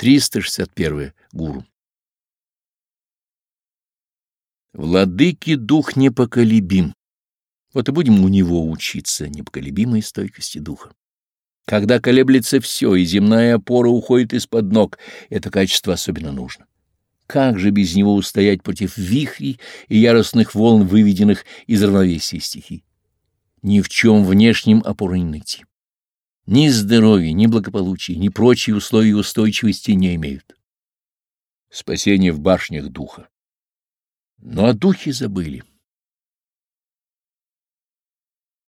361. Гуру. Владыки дух непоколебим. Вот и будем у него учиться непоколебимой стойкости духа. Когда колеблется все, и земная опора уходит из-под ног, это качество особенно нужно. Как же без него устоять против вихрей и яростных волн, выведенных из равновесия стихий? Ни в чем внешнем опоры не найти. Ни здоровья, ни благополучия, ни прочие условия устойчивости не имеют. Спасение в башнях духа. Но о духе забыли.